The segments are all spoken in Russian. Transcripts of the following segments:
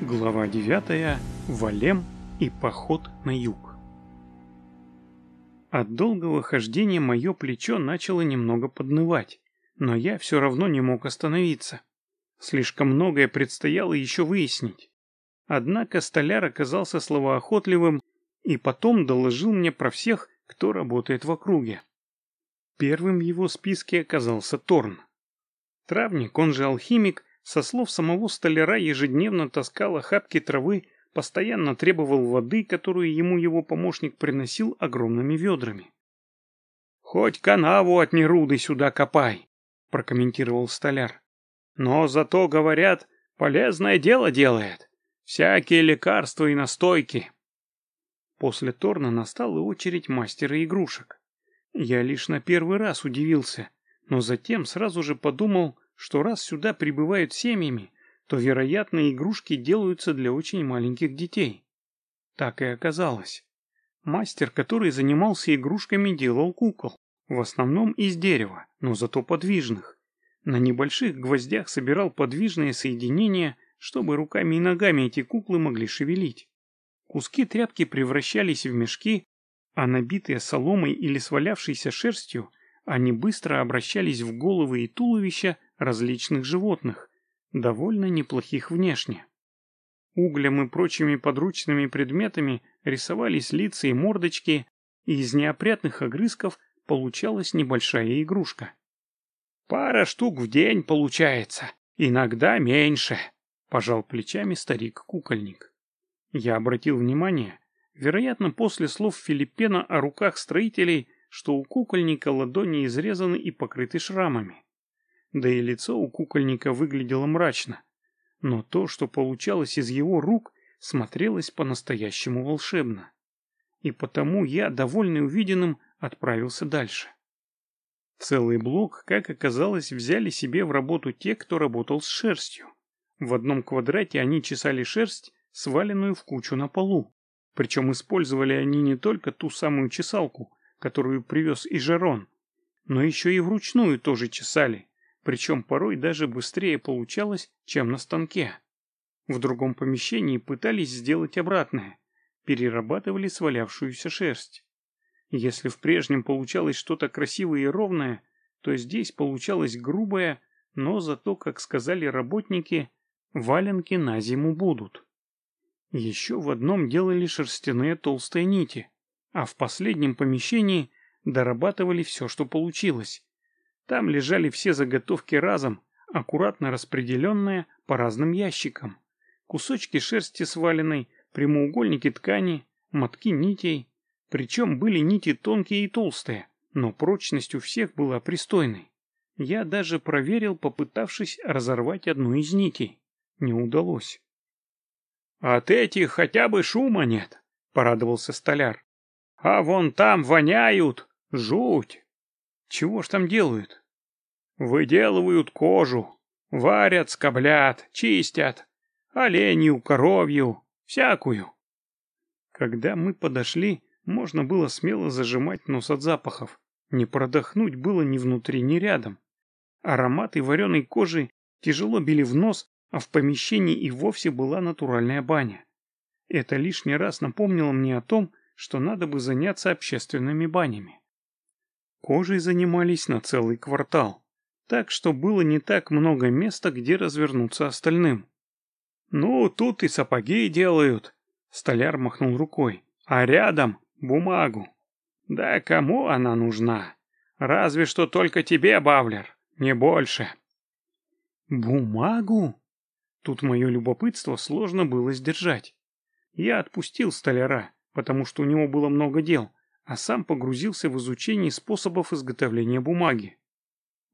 Глава 9. Валем и поход на юг. От долгого хождения мое плечо начало немного поднывать, но я все равно не мог остановиться. Слишком многое предстояло еще выяснить. Однако столяр оказался словоохотливым и потом доложил мне про всех, кто работает в округе. Первым в его списке оказался Торн. Травник, он же алхимик, со слов самого столяра ежедневно таскал охапки травы, постоянно требовал воды, которую ему его помощник приносил огромными ведрами. «Хоть канаву от Неруды сюда копай», — прокомментировал столяр. «Но зато, говорят, полезное дело делает. Всякие лекарства и настойки». После Торна настала очередь мастера игрушек. Я лишь на первый раз удивился, но затем сразу же подумал, что раз сюда прибывают семьями, то, вероятно, игрушки делаются для очень маленьких детей. Так и оказалось. Мастер, который занимался игрушками, делал кукол, в основном из дерева, но зато подвижных. На небольших гвоздях собирал подвижные соединения, чтобы руками и ногами эти куклы могли шевелить. Куски тряпки превращались в мешки, а набитые соломой или свалявшейся шерстью, они быстро обращались в головы и туловища различных животных, довольно неплохих внешне. Углем и прочими подручными предметами рисовались лица и мордочки, и из неопрятных огрызков получалась небольшая игрушка. «Пара штук в день получается, иногда меньше», — пожал плечами старик-кукольник. Я обратил внимание, вероятно, после слов Филиппена о руках строителей, что у кукольника ладони изрезаны и покрыты шрамами да и лицо у кукольника выглядело мрачно. Но то, что получалось из его рук, смотрелось по-настоящему волшебно. И потому я, довольный увиденным, отправился дальше. Целый блок, как оказалось, взяли себе в работу те, кто работал с шерстью. В одном квадрате они чесали шерсть, сваленную в кучу на полу. Причем использовали они не только ту самую чесалку, которую привез Ижерон, но еще и вручную тоже чесали, причем порой даже быстрее получалось, чем на станке. В другом помещении пытались сделать обратное, перерабатывали свалявшуюся шерсть. Если в прежнем получалось что-то красивое и ровное, то здесь получалось грубое, но зато, как сказали работники, валенки на зиму будут. Еще в одном делали шерстяные толстые нити, а в последнем помещении дорабатывали все, что получилось, там лежали все заготовки разом, аккуратно распределенные по разным ящикам. Кусочки шерсти сваленной, прямоугольники ткани, мотки нитей. Причем были нити тонкие и толстые, но прочность у всех была пристойной. Я даже проверил, попытавшись разорвать одну из нитей. Не удалось. «От этих хотя бы шума нет», — порадовался столяр. «А вон там воняют! Жуть!» «Чего ж там делают?» Выделывают кожу, варят, скоблят, чистят, оленью, коровью, всякую. Когда мы подошли, можно было смело зажимать нос от запахов. Не продохнуть было ни внутри, ни рядом. Ароматы вареной кожи тяжело били в нос, а в помещении и вовсе была натуральная баня. Это лишний раз напомнило мне о том, что надо бы заняться общественными банями. Кожей занимались на целый квартал так что было не так много места, где развернуться остальным. «Ну, тут и сапоги делают», — столяр махнул рукой, — «а рядом бумагу». «Да кому она нужна? Разве что только тебе, Бавлер, не больше». «Бумагу?» Тут мое любопытство сложно было сдержать. Я отпустил столяра, потому что у него было много дел, а сам погрузился в изучение способов изготовления бумаги.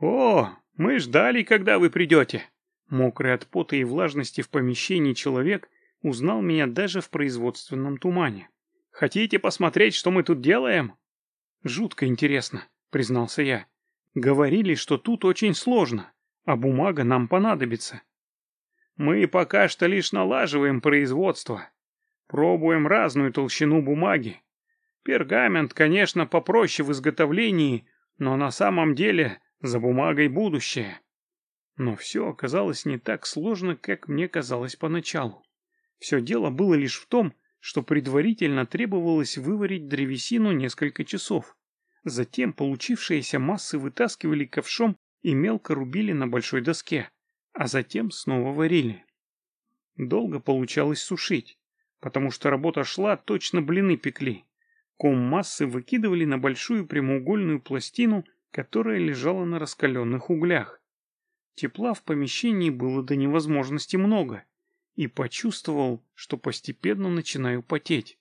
«О, мы ждали, когда вы придете!» Мокрый от пота и влажности в помещении человек узнал меня даже в производственном тумане. «Хотите посмотреть, что мы тут делаем?» «Жутко интересно», — признался я. «Говорили, что тут очень сложно, а бумага нам понадобится». «Мы пока что лишь налаживаем производство. Пробуем разную толщину бумаги. Пергамент, конечно, попроще в изготовлении, но на самом деле за бумагой будущее. Но все оказалось не так сложно, как мне казалось поначалу. Все дело было лишь в том, что предварительно требовалось выварить древесину несколько часов. Затем получившиеся массы вытаскивали ковшом и мелко рубили на большой доске, а затем снова варили. Долго получалось сушить, потому что работа шла, точно блины пекли. Ком массы выкидывали на большую прямоугольную пластину, которая лежала на раскаленных углях. Тепла в помещении было до невозможности много, и почувствовал, что постепенно начинаю потеть.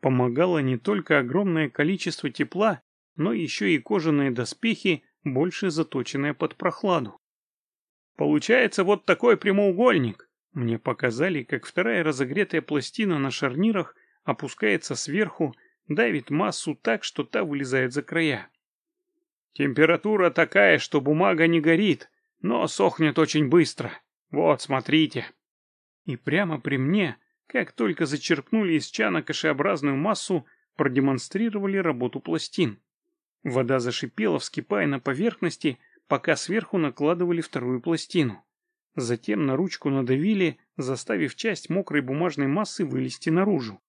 Помогало не только огромное количество тепла, но еще и кожаные доспехи, больше заточенные под прохладу. Получается вот такой прямоугольник. Мне показали, как вторая разогретая пластина на шарнирах опускается сверху, давит массу так, что та вылезает за края. Температура такая, что бумага не горит, но сохнет очень быстро. Вот, смотрите. И прямо при мне, как только зачерпнули из чана кашеобразную массу, продемонстрировали работу пластин. Вода зашипела, вскипая на поверхности, пока сверху накладывали вторую пластину. Затем на ручку надавили, заставив часть мокрой бумажной массы вылезти наружу.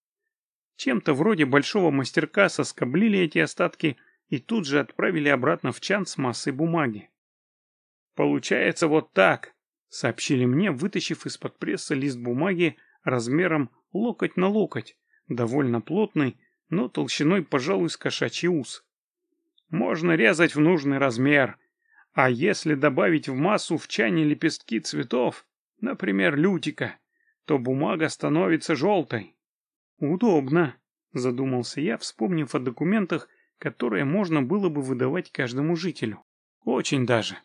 Чем-то вроде большого мастерка соскоблили эти остатки и тут же отправили обратно в чан с массой бумаги. «Получается вот так», — сообщили мне, вытащив из-под пресса лист бумаги размером локоть на локоть, довольно плотный, но толщиной, пожалуй, с кошачий ус. Можно резать в нужный размер, а если добавить в массу в чане лепестки цветов, например, лютика, то бумага становится желтой. Удобно, задумался я, вспомнив о документах, которые можно было бы выдавать каждому жителю. Очень даже.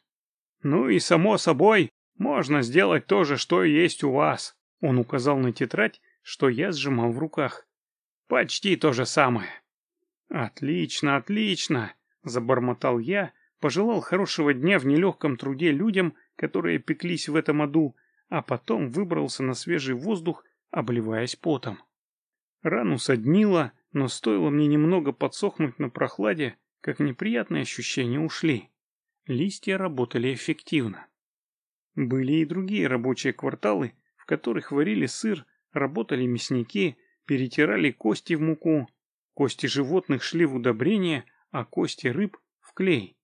Ну и само собой, можно сделать то же, что и есть у вас. Он указал на тетрадь, что я сжимал в руках. Почти то же самое. Отлично, отлично, забормотал я, пожелал хорошего дня в нелегком труде людям, которые пеклись в этом аду, а потом выбрался на свежий воздух, обливаясь потом. Рану соднило, но стоило мне немного подсохнуть на прохладе, как неприятные ощущения ушли. Листья работали эффективно. Были и другие рабочие кварталы, в которых варили сыр, работали мясники, перетирали кости в муку, кости животных шли в удобрение, а кости рыб — в клей.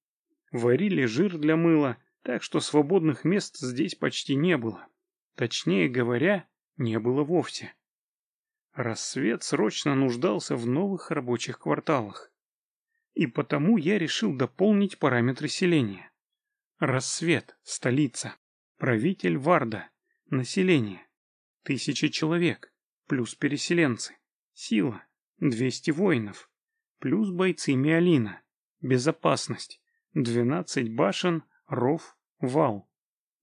Варили жир для мыла, так что свободных мест здесь почти не было. Точнее говоря, не было вовсе. Рассвет срочно нуждался в новых рабочих кварталах и потому я решил дополнить параметры селения. Рассвет, столица, правитель Варда, население, тысячи человек, плюс переселенцы, сила, 200 воинов, плюс бойцы Миалина, безопасность, 12 башен, ров, вал.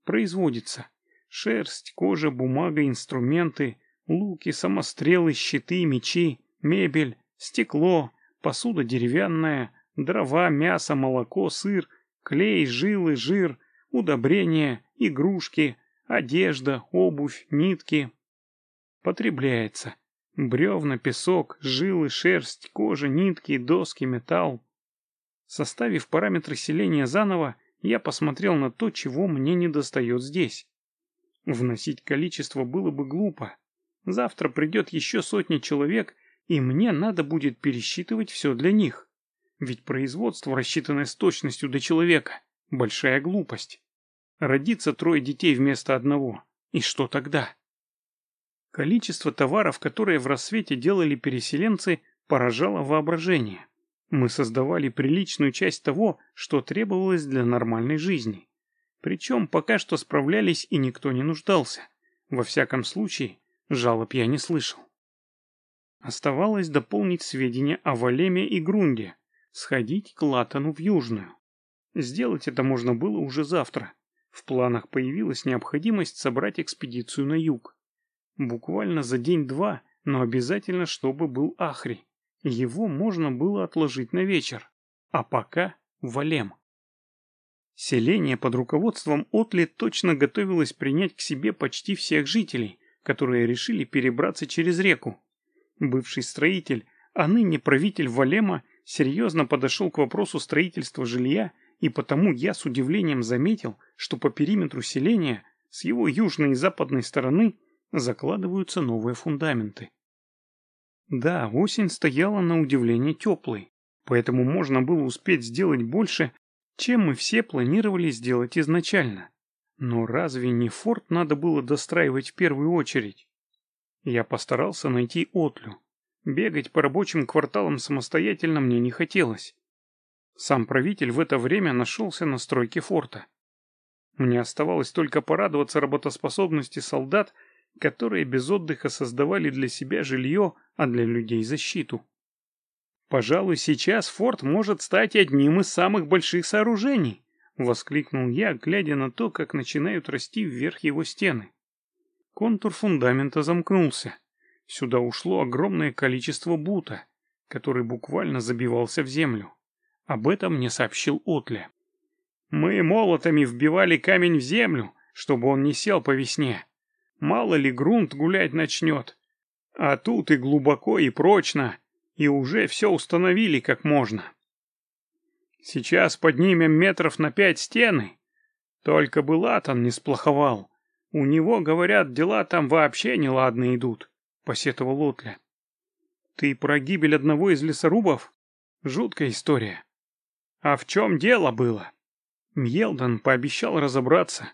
Производится шерсть, кожа, бумага, инструменты, луки, самострелы, щиты, мечи, мебель, стекло, посуда деревянная, дрова, мясо, молоко, сыр, клей, жилы, жир, удобрения, игрушки, одежда, обувь, нитки. Потребляется. Бревна, песок, жилы, шерсть, кожа, нитки, доски, металл. Составив параметры селения заново, я посмотрел на то, чего мне не достает здесь. Вносить количество было бы глупо. Завтра придет еще сотни человек, и мне надо будет пересчитывать все для них. Ведь производство, рассчитанное с точностью до человека, большая глупость. Родится трое детей вместо одного. И что тогда? Количество товаров, которые в рассвете делали переселенцы, поражало воображение. Мы создавали приличную часть того, что требовалось для нормальной жизни. Причем пока что справлялись и никто не нуждался. Во всяком случае, жалоб я не слышал. Оставалось дополнить сведения о Валеме и Грунде, сходить к Латану в Южную. Сделать это можно было уже завтра. В планах появилась необходимость собрать экспедицию на юг. Буквально за день-два, но обязательно, чтобы был Ахри. Его можно было отложить на вечер. А пока Валем. Селение под руководством Отли точно готовилось принять к себе почти всех жителей, которые решили перебраться через реку. Бывший строитель, а ныне правитель Валема, серьезно подошел к вопросу строительства жилья, и потому я с удивлением заметил, что по периметру селения, с его южной и западной стороны, закладываются новые фундаменты. Да, осень стояла на удивление теплой, поэтому можно было успеть сделать больше, чем мы все планировали сделать изначально. Но разве не форт надо было достраивать в первую очередь? Я постарался найти Отлю. Бегать по рабочим кварталам самостоятельно мне не хотелось. Сам правитель в это время нашелся на стройке форта. Мне оставалось только порадоваться работоспособности солдат, которые без отдыха создавали для себя жилье, а для людей защиту. «Пожалуй, сейчас форт может стать одним из самых больших сооружений», — воскликнул я, глядя на то, как начинают расти вверх его стены. Контур фундамента замкнулся. Сюда ушло огромное количество бута, который буквально забивался в землю. Об этом мне сообщил Отля. Мы молотами вбивали камень в землю, чтобы он не сел по весне. Мало ли грунт гулять начнет. А тут и глубоко, и прочно, и уже все установили как можно. Сейчас поднимем метров на пять стены. Только бы Латан не сплоховал. У него, говорят, дела там вообще неладно идут, — посетовал Отля. Ты про гибель одного из лесорубов? Жуткая история. А в чем дело было? Мьелдан пообещал разобраться.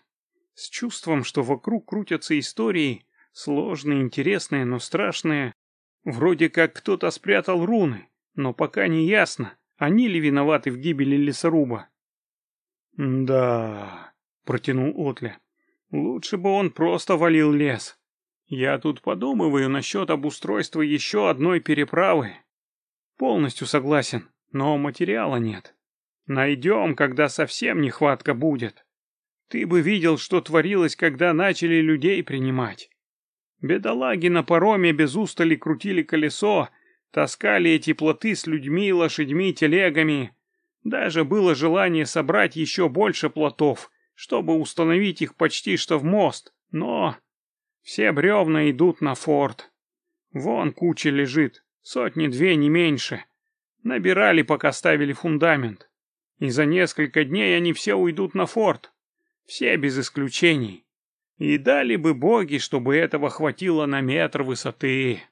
С чувством, что вокруг крутятся истории, сложные, интересные, но страшные. Вроде как кто-то спрятал руны, но пока не ясно, они ли виноваты в гибели лесоруба. «Да...» — протянул Отля. «Лучше бы он просто валил лес. Я тут подумываю насчет обустройства еще одной переправы. Полностью согласен, но материала нет». Найдем, когда совсем нехватка будет. Ты бы видел, что творилось, когда начали людей принимать. Бедолаги на пароме без устали крутили колесо, таскали эти плоты с людьми, лошадьми, телегами. Даже было желание собрать еще больше плотов, чтобы установить их почти что в мост, но... Все бревна идут на форт. Вон куча лежит, сотни-две, не меньше. Набирали, пока ставили фундамент. И за несколько дней они все уйдут на форт. Все без исключений. И дали бы боги, чтобы этого хватило на метр высоты.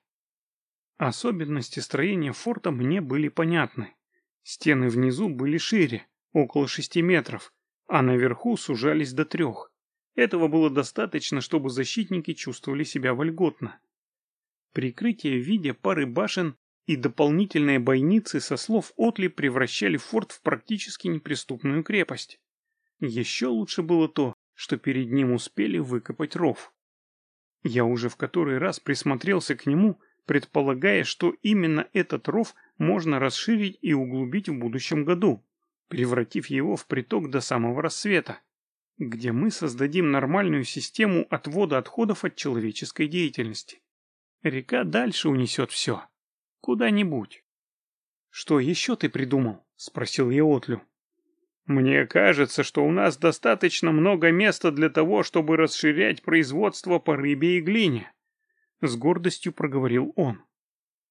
Особенности строения форта мне были понятны. Стены внизу были шире, около шести метров, а наверху сужались до трех. Этого было достаточно, чтобы защитники чувствовали себя вольготно. Прикрытие в виде пары башен и дополнительные бойницы со слов Отли превращали форт в практически неприступную крепость. Еще лучше было то, что перед ним успели выкопать ров. Я уже в который раз присмотрелся к нему, предполагая, что именно этот ров можно расширить и углубить в будущем году, превратив его в приток до самого рассвета, где мы создадим нормальную систему отвода отходов от человеческой деятельности. Река дальше унесет все. Куда-нибудь. «Что еще ты придумал?» — спросил я Отлю. «Мне кажется, что у нас достаточно много места для того, чтобы расширять производство по рыбе и глине», — с гордостью проговорил он.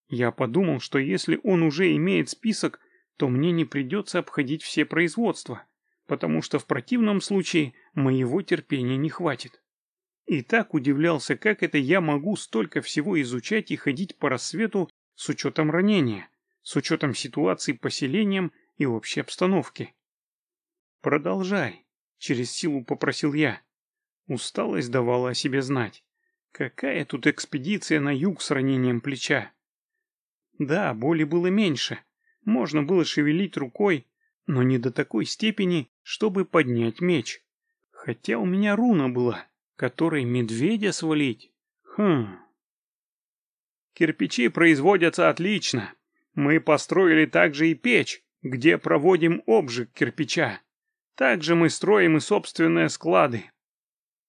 Я подумал, что если он уже имеет список, то мне не придется обходить все производства, потому что в противном случае моего терпения не хватит. И так удивлялся, как это я могу столько всего изучать и ходить по рассвету с учетом ранения, с учетом ситуации поселением и общей обстановки. «Продолжай», — через силу попросил я. Усталость давала о себе знать. Какая тут экспедиция на юг с ранением плеча? Да, боли было меньше. Можно было шевелить рукой, но не до такой степени, чтобы поднять меч. Хотя у меня руна была, которой медведя свалить. Хм... Кирпичи производятся отлично. Мы построили также и печь, где проводим обжиг кирпича. Также мы строим и собственные склады.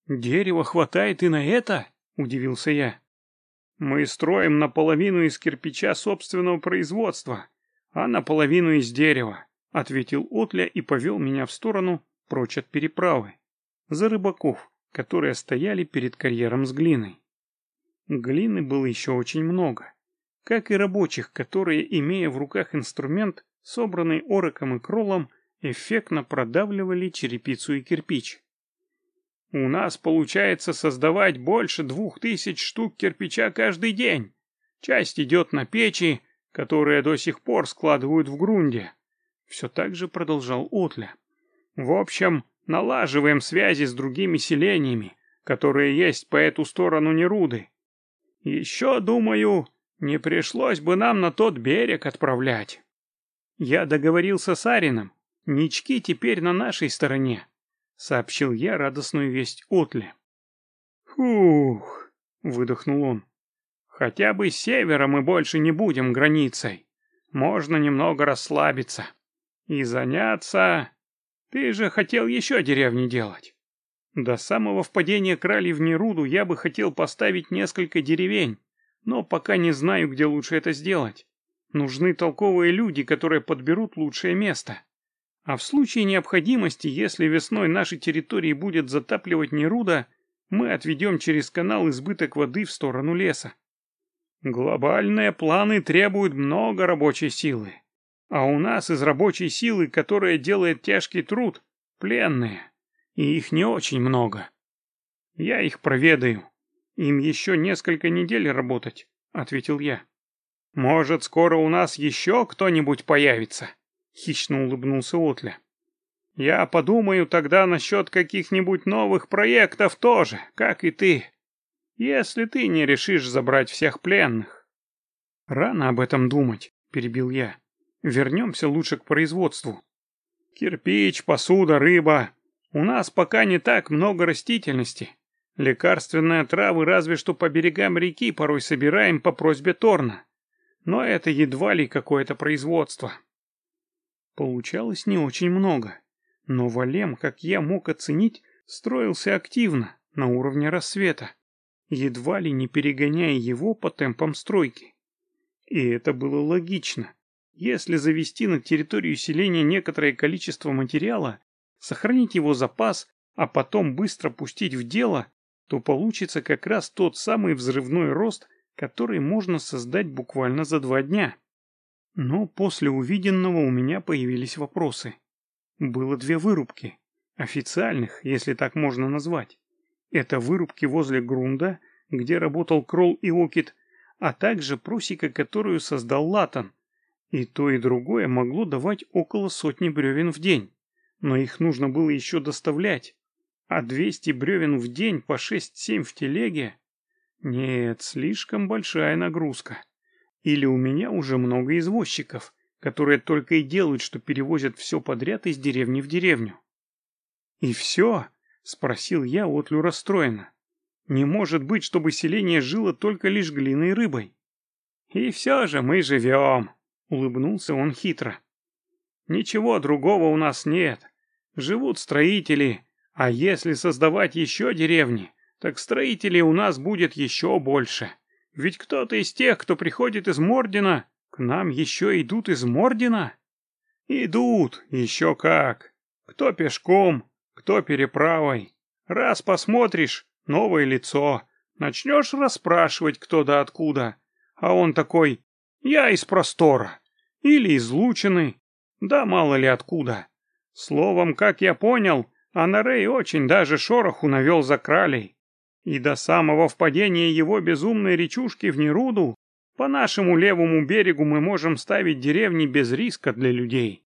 Дерева хватает и на это? Удивился я. Мы строим наполовину из кирпича собственного производства, а наполовину из дерева, ответил Отля и повел меня в сторону прочь от переправы, за рыбаков, которые стояли перед карьером с глиной. Глины было еще очень много, как и рабочих, которые, имея в руках инструмент, собранный ороком и кролом, эффектно продавливали черепицу и кирпич. У нас получается создавать больше двух тысяч штук кирпича каждый день. Часть идет на печи, которые до сих пор складывают в грунте. Все так же продолжал Отля. В общем, налаживаем связи с другими селениями, которые есть по эту сторону Неруды. Еще, думаю, не пришлось бы нам на тот берег отправлять. Я договорился с Арином. Нички теперь на нашей стороне, — сообщил я радостную весть Отли. «Фух!» — выдохнул он. «Хотя бы с севера мы больше не будем границей. Можно немного расслабиться. И заняться... Ты же хотел еще деревни делать. До самого впадения крали в Неруду я бы хотел поставить несколько деревень, но пока не знаю, где лучше это сделать. Нужны толковые люди, которые подберут лучшее место. А в случае необходимости, если весной наши территории будет затапливать Неруда, мы отведем через канал избыток воды в сторону леса. Глобальные планы требуют много рабочей силы. А у нас из рабочей силы, которая делает тяжкий труд, пленные. И их не очень много. Я их проведаю. Им еще несколько недель работать, ответил я. Может, скоро у нас еще кто-нибудь появится? Хищно улыбнулся Отля. Я подумаю тогда насчет каких-нибудь новых проектов тоже, как и ты. Если ты не решишь забрать всех пленных. Рано об этом думать, перебил я. Вернемся лучше к производству. Кирпич, посуда, рыба. У нас пока не так много растительности. Лекарственные травы разве что по берегам реки порой собираем по просьбе Торна. Но это едва ли какое-то производство. Получалось не очень много. Но Валем, как я мог оценить, строился активно, на уровне рассвета, едва ли не перегоняя его по темпам стройки. И это было логично. Если завести на территорию селения некоторое количество материала, сохранить его запас, а потом быстро пустить в дело, то получится как раз тот самый взрывной рост, который можно создать буквально за два дня. Но после увиденного у меня появились вопросы. Было две вырубки, официальных, если так можно назвать. Это вырубки возле грунда, где работал Кролл и Окит, а также просека, которую создал Латан. И то, и другое могло давать около сотни бревен в день но их нужно было еще доставлять. А 200 бревен в день по 6-7 в телеге? Нет, слишком большая нагрузка. Или у меня уже много извозчиков, которые только и делают, что перевозят все подряд из деревни в деревню. «И все?» — спросил я Отлю расстроенно. «Не может быть, чтобы селение жило только лишь глиной и рыбой». «И все же мы живем», — улыбнулся он хитро. Ничего другого у нас нет. Живут строители, а если создавать еще деревни, так строителей у нас будет еще больше. Ведь кто-то из тех, кто приходит из Мордина, к нам еще идут из Мордина. Идут, еще как. Кто пешком, кто переправой. Раз посмотришь, новое лицо. Начнешь расспрашивать, кто да откуда. А он такой, я из простора. Или из Лучины, да мало ли откуда. Словом, как я понял, Анарей очень даже шороху навел за кралей. И до самого впадения его безумной речушки в Неруду по нашему левому берегу мы можем ставить деревни без риска для людей.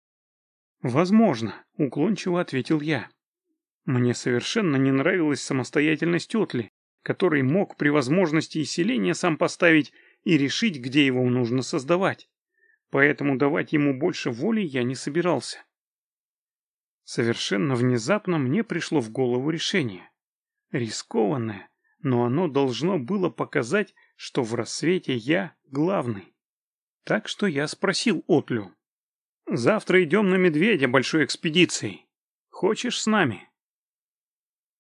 Возможно, уклончиво ответил я. Мне совершенно не нравилась самостоятельность Отли, который мог при возможности и сам поставить и решить, где его нужно создавать поэтому давать ему больше воли я не собирался. Совершенно внезапно мне пришло в голову решение. Рискованное, но оно должно было показать, что в рассвете я главный. Так что я спросил Отлю. «Завтра идем на медведя большой экспедицией. Хочешь с нами?»